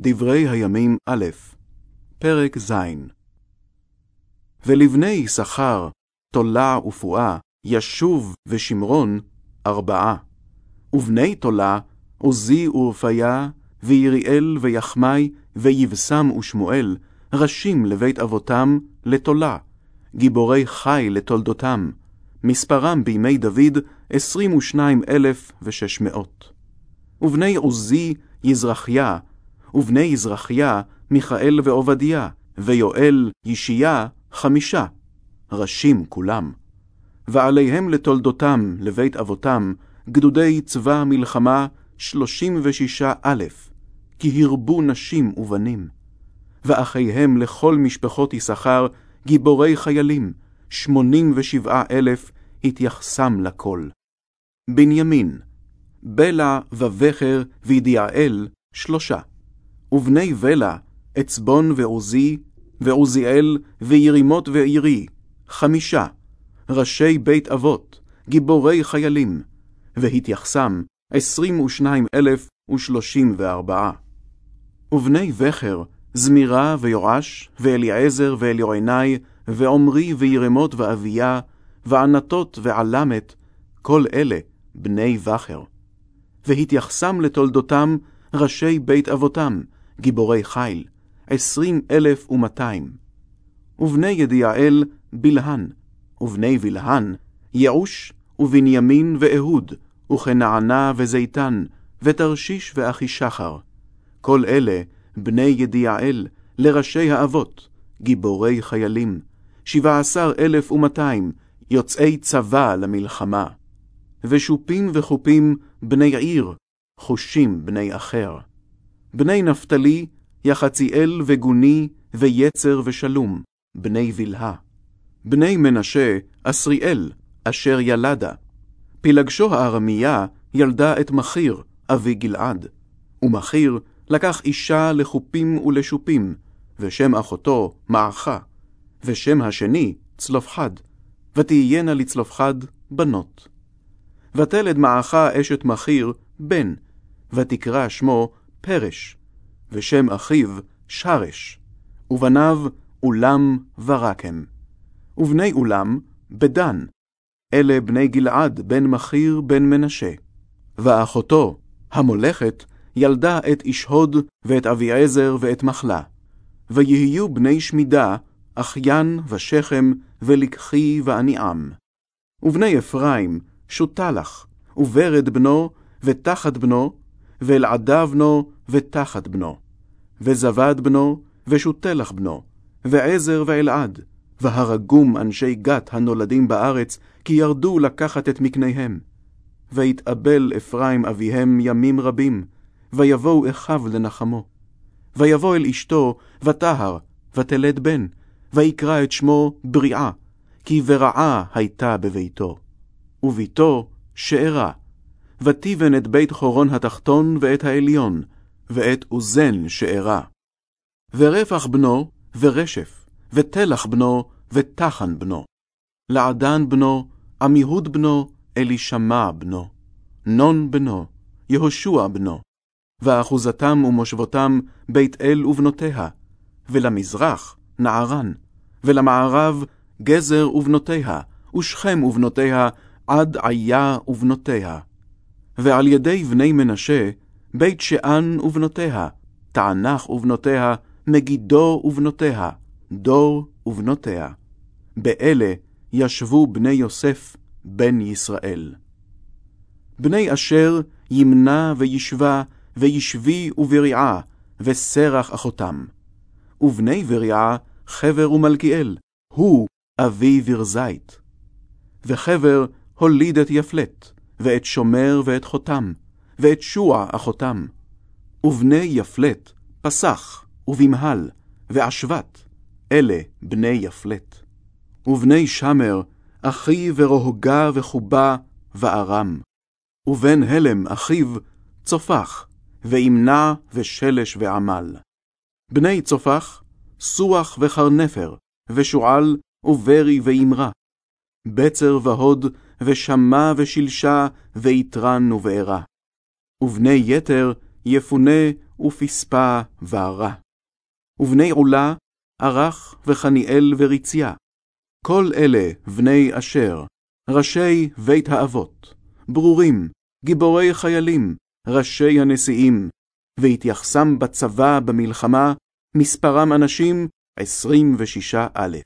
דברי הימים א', פרק ז'. ולבני יששכר, תולה ופועה, ישוב ושמרון, ארבעה. ובני תולה, עוזי ורפיה, ויריאל ויחמי, ויבשם ושמואל, ראשים לבית אבותם, לתולה, גיבורי חי לתולדותם, מספרם בימי דוד, עשרים ושניים אלף ושש מאות. ובני עוזי, יזרחיה, ובני יזרחיה, מיכאל ועובדיה, ויואל, ישיה, חמישה, ראשים כולם. ועליהם לתולדותם, לבית אבותם, גדודי צבא מלחמה, שלושים ושישה א', כי הרבו נשים ובנים. ואחיהם לכל משפחות יששכר, גיבורי חיילים, שמונים ושבעה אלף, התייחסם לכל. בנימין, בלע ובכר וידיעאל, שלושה. ובני בלע, עצבון ועוזי, ועוזיאל, וירימות ועירי, חמישה, ראשי בית אבות, גיבורי חיילים, והתייחסם עשרים ושניים אלף ושלושים וארבעה. ובני בכר, זמירה ויואש, ואליעזר ואליועיני, ועמרי וירמות ואביה, וענתות ועלמת, כל אלה בני בכר. והתייחסם לתולדותם ראשי בית אבותם, גיבורי חיל, עשרים אלף ומאתיים. ובני ידיעאל, בלהן, ובני בלהן, יעוש, ובנימין ואהוד, וכנענה וזיתן, ותרשיש ואחישחר. כל אלה בני ידיעאל, לראשי האבות, גיבורי חיילים, שבע עשר אלף ומאתיים, יוצאי צבא למלחמה. ושופים וחופים בני עיר, חושים בני אחר. בני נפתלי, יחציאל וגוני, ויצר ושלום, בני בלהה. בני מנשה, אסריאל, אשר ילדה. פילגשו הארמיה ילדה את מחיר, אבי גלעד. ומחיר לקח אישה לחופים ולשופים, ושם אחותו מעכה, ושם השני צלופחד, ותהיינה לצלופחד בנות. ותלד מעכה אשת מחיר בן, ותקרא שמו פרש, ושם אחיו שרש, ובניו אולם ורקם. ובני אולם בדן, אלה בני גלעד בן מחיר בן מנשה. ואחותו, המולכת, ילדה את אישהוד ואת אביעזר ואת מחלה. ויהיו בני שמידה, אחיין ושכם, ולקחי ועניעם. ובני אפרים, שותלח, וורד בנו, ותחת בנו, ואלעדה בנו, ותחת בנו, וזבד בנו, ושותלח בנו, ועזר ואלעד, והרגום אנשי גת הנולדים בארץ, כי ירדו לקחת את מקניהם. ויתאבל אפרים אביהם ימים רבים, ויבואו אחיו לנחמו. ויבוא אל אשתו, וטהר, ותלד בן, ויקרא את שמו בריאה, כי ברעה הייתה בביתו. וביתו שארה, ותיבן את בית חורון התחתון ואת העליון, ואת אוזן שארה. ורפח בנו, ורשף, ותלח בנו, ותחן בנו. לעדן בנו, עמיהוד בנו, אלישמע בנו. נון בנו, יהושע בנו. ואחוזתם ומושבותם בית אל ובנותיה, ולמזרח נערן, ולמערב גזר ובנותיה, ושכם ובנותיה, עד עיה ובנותיה. ועל ידי בני מנשה, בית שאן ובנותיה, תענך ובנותיה, מגידו ובנותיה, דור ובנותיה. באלה ישבו בני יוסף, בן ישראל. בני אשר ימנע וישבה, וישבי ובריעה, וסרח אחותם. ובני בריעה, חבר ומלכיאל, הוא אבי ברזית. וחבר הוליד את יפלט, ואת שומר ואת חותם, ואת שוע אחותם. ובני יפלט, פסח, ובמהל, ואשבת, אלה בני יפלט. ובני שמר, אחי ורוהגה וחובה, וארם. ובן הלם, אחיו, צופח, וימנע ושלש ועמל. בני צופח, סוח וחרנפר, ושועל, וברי ואמרה. בצר והוד, ושמע ושלשה, ויתרן ובערה. ובני יתר, יפונה, ופספה ורע. ובני עולה, ערך וחניאל וריציה. כל אלה בני אשר, ראשי בית האבות, ברורים, גיבורי חיילים, ראשי הנשיאים, והתייחסם בצבא במלחמה, מספרם אנשים עשרים ושישה אלף.